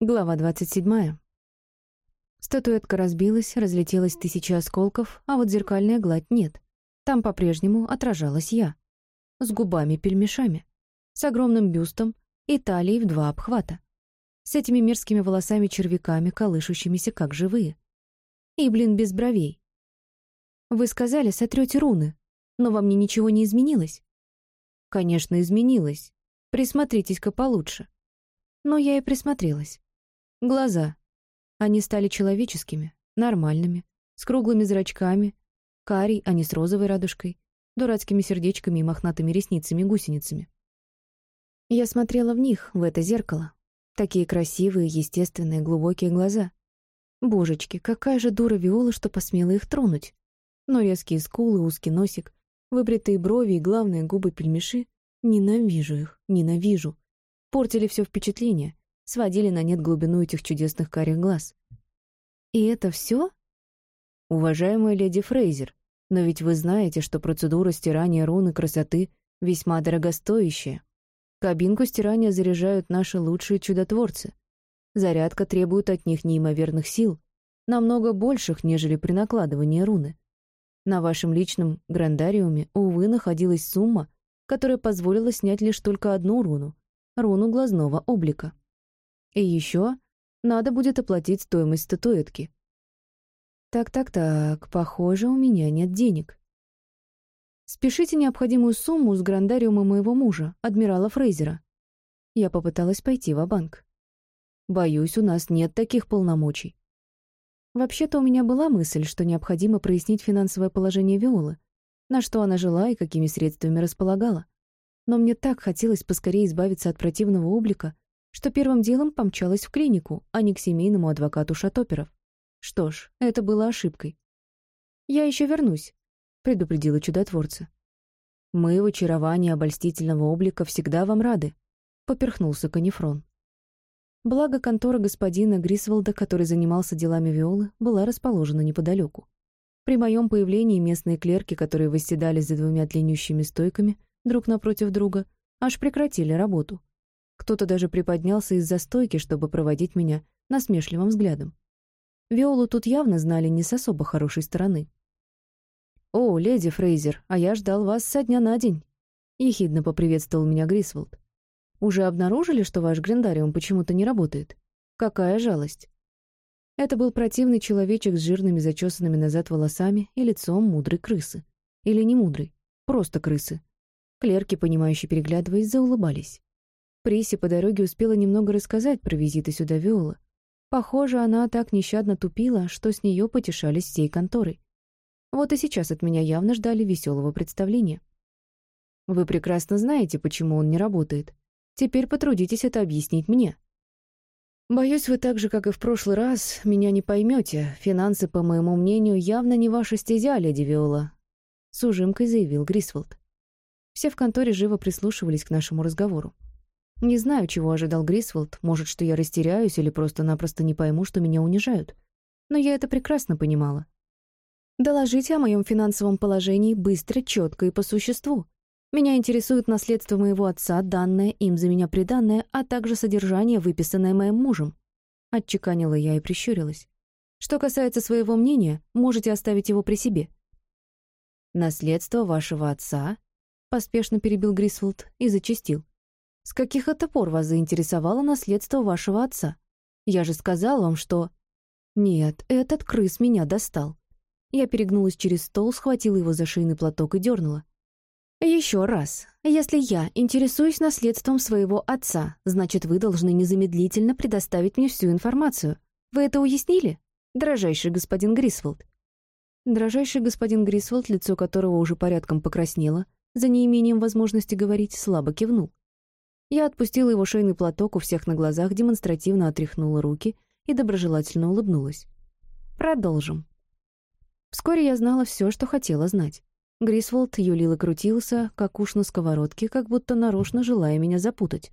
Глава 27. Статуэтка разбилась, разлетелась тысячи осколков, а вот зеркальная гладь нет. Там по-прежнему отражалась я. С губами-пельмешами. С огромным бюстом и талией в два обхвата. С этими мерзкими волосами-червяками, колышущимися как живые. И, блин, без бровей. Вы сказали, сотрете руны, но во мне ничего не изменилось. Конечно, изменилось. Присмотритесь-ка получше. Но я и присмотрелась. Глаза. Они стали человеческими, нормальными, с круглыми зрачками, карий, а не с розовой радужкой, дурацкими сердечками и мохнатыми ресницами-гусеницами. Я смотрела в них, в это зеркало. Такие красивые, естественные, глубокие глаза. Божечки, какая же дура Виола, что посмела их тронуть. Но резкие скулы, узкий носик, выбритые брови и, главные губы-пельмеши. Ненавижу их, ненавижу. Портили все впечатление, сводили на нет глубину этих чудесных карих глаз. И это все? Уважаемая леди Фрейзер, но ведь вы знаете, что процедура стирания руны красоты весьма дорогостоящая. Кабинку стирания заряжают наши лучшие чудотворцы. Зарядка требует от них неимоверных сил, намного больших, нежели при накладывании руны. На вашем личном грандариуме, увы, находилась сумма, которая позволила снять лишь только одну руну — руну глазного облика. И еще надо будет оплатить стоимость статуэтки. Так-так-так, похоже, у меня нет денег. Спешите необходимую сумму с грандариума моего мужа, адмирала Фрейзера. Я попыталась пойти в банк Боюсь, у нас нет таких полномочий. Вообще-то у меня была мысль, что необходимо прояснить финансовое положение Виолы, на что она жила и какими средствами располагала. Но мне так хотелось поскорее избавиться от противного облика, что первым делом помчалась в клинику, а не к семейному адвокату Шатоперов. Что ж, это было ошибкой. «Я еще вернусь», — предупредила чудотворца. «Мы в очаровании обольстительного облика всегда вам рады», — поперхнулся Канифрон. Благо, контора господина Грисволда, который занимался делами Виолы, была расположена неподалеку. При моем появлении местные клерки, которые восседали за двумя длиннющими стойками, друг напротив друга, аж прекратили работу. Кто-то даже приподнялся из-за стойки, чтобы проводить меня насмешливым взглядом. Виолу тут явно знали не с особо хорошей стороны. «О, леди Фрейзер, а я ждал вас со дня на день», — ехидно поприветствовал меня Грисволд. «Уже обнаружили, что ваш грендариум почему-то не работает? Какая жалость!» Это был противный человечек с жирными зачесанными назад волосами и лицом мудрой крысы. Или не мудрой, просто крысы. Клерки, понимающие переглядываясь, заулыбались. Приси по дороге успела немного рассказать про визиты сюда Виола. Похоже, она так нещадно тупила, что с нее потешались всей конторой. Вот и сейчас от меня явно ждали веселого представления. Вы прекрасно знаете, почему он не работает. Теперь потрудитесь это объяснить мне. Боюсь, вы так же, как и в прошлый раз, меня не поймете. Финансы, по моему мнению, явно не ваша стезя, леди Виола. С ужимкой заявил Грисволд. Все в конторе живо прислушивались к нашему разговору. Не знаю, чего ожидал Грисволд, может, что я растеряюсь или просто-напросто не пойму, что меня унижают. Но я это прекрасно понимала. Доложите о моем финансовом положении быстро, четко и по существу. Меня интересует наследство моего отца, данное им за меня приданное, а также содержание, выписанное моим мужем. Отчеканила я и прищурилась. Что касается своего мнения, можете оставить его при себе. «Наследство вашего отца?» — поспешно перебил Грисфолд и зачастил. С каких это пор вас заинтересовало наследство вашего отца? Я же сказал вам, что... Нет, этот крыс меня достал. Я перегнулась через стол, схватила его за шейный платок и дернула. Еще раз. Если я интересуюсь наследством своего отца, значит, вы должны незамедлительно предоставить мне всю информацию. Вы это уяснили? Дорожайший господин Грисволд. Дрожайший господин Грисволд, лицо которого уже порядком покраснело, за неимением возможности говорить, слабо кивнул. Я отпустила его шейный платок у всех на глазах, демонстративно отряхнула руки и доброжелательно улыбнулась. Продолжим. Вскоре я знала все, что хотела знать. Грисволд юлил и крутился, как уж на сковородке, как будто нарочно желая меня запутать.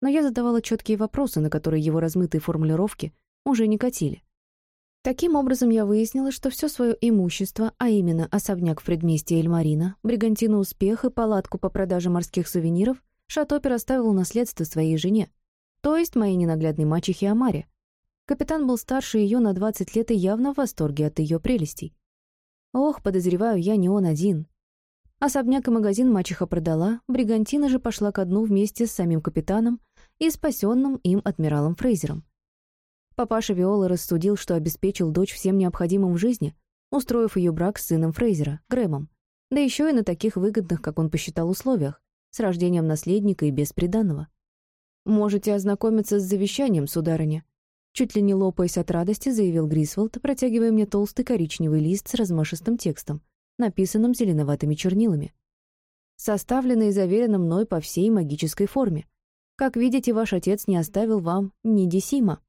Но я задавала четкие вопросы, на которые его размытые формулировки уже не катили. Таким образом, я выяснила, что все свое имущество, а именно особняк в предместье Эльмарина, бригантину «Успех» и палатку по продаже морских сувениров, Шатопер оставил наследство своей жене. то есть моей ненаглядной мачехе Амаре. Капитан был старше ее на 20 лет и явно в восторге от ее прелестей. Ох, подозреваю, я не он один. Особняк и магазин мачеха продала, Бригантина же пошла ко дну вместе с самим капитаном и спасенным им адмиралом Фрейзером. Папаша Виола рассудил, что обеспечил дочь всем необходимым в жизни, устроив ее брак с сыном Фрейзера, Грэмом, да еще и на таких выгодных, как он посчитал, условиях, с рождением наследника и без приданого. «Можете ознакомиться с завещанием, сударыня», чуть ли не лопаясь от радости, заявил Грисволд, протягивая мне толстый коричневый лист с размашистым текстом, написанным зеленоватыми чернилами. Составлено и заверено мной по всей магической форме. Как видите, ваш отец не оставил вам ни десима.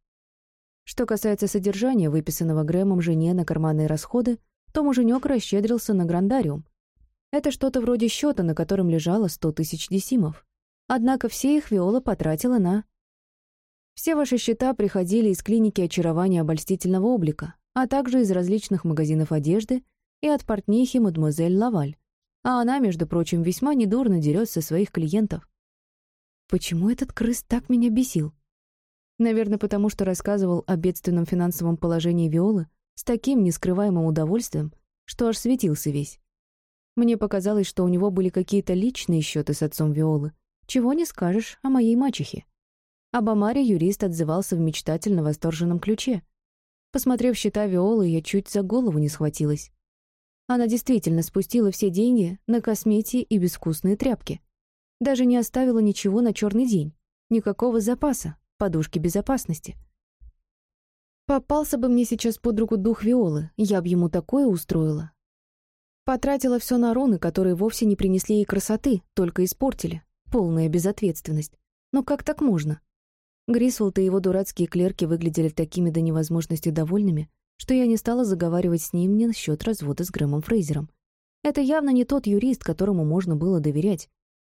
Что касается содержания, выписанного Грэмом жене на карманные расходы, то муженек расщедрился на грандариум. Это что-то вроде счета, на котором лежало сто тысяч десимов. Однако все их Виола потратила на... Все ваши счета приходили из клиники очарования обольстительного облика, а также из различных магазинов одежды и от портнихи мадемуазель Лаваль. А она, между прочим, весьма недурно дерет со своих клиентов. Почему этот крыс так меня бесил? Наверное, потому что рассказывал о бедственном финансовом положении Виолы с таким нескрываемым удовольствием, что аж светился весь. Мне показалось, что у него были какие-то личные счеты с отцом Виолы. Чего не скажешь о моей мачехе. Об Амаре юрист отзывался в мечтательно восторженном ключе. Посмотрев счета Виолы, я чуть за голову не схватилась. Она действительно спустила все деньги на косметики и безвкусные тряпки. Даже не оставила ничего на черный день. Никакого запаса, подушки безопасности. Попался бы мне сейчас под руку дух Виолы, я б ему такое устроила. Потратила все на руны, которые вовсе не принесли ей красоты, только испортили. Полная безответственность. Но как так можно? Грисволд и его дурацкие клерки выглядели такими до невозможности довольными, что я не стала заговаривать с ним ни насчет развода с Грэмом Фрейзером. Это явно не тот юрист, которому можно было доверять.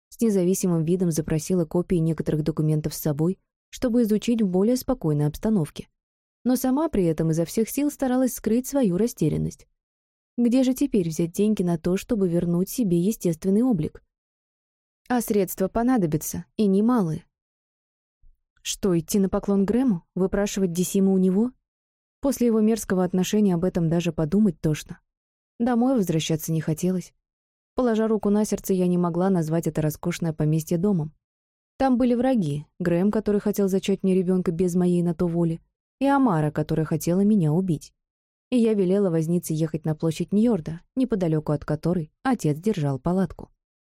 С независимым видом запросила копии некоторых документов с собой, чтобы изучить в более спокойной обстановке. Но сама при этом изо всех сил старалась скрыть свою растерянность. Где же теперь взять деньги на то, чтобы вернуть себе естественный облик? А средства понадобятся, и немалые. Что, идти на поклон Грэму? Выпрашивать Десиму у него? После его мерзкого отношения об этом даже подумать тошно. Домой возвращаться не хотелось. Положа руку на сердце, я не могла назвать это роскошное поместье домом. Там были враги, Грэм, который хотел зачать мне ребенка без моей на то воли, и Амара, которая хотела меня убить. И я велела вознице ехать на площадь Ньорда, неподалеку от которой отец держал палатку.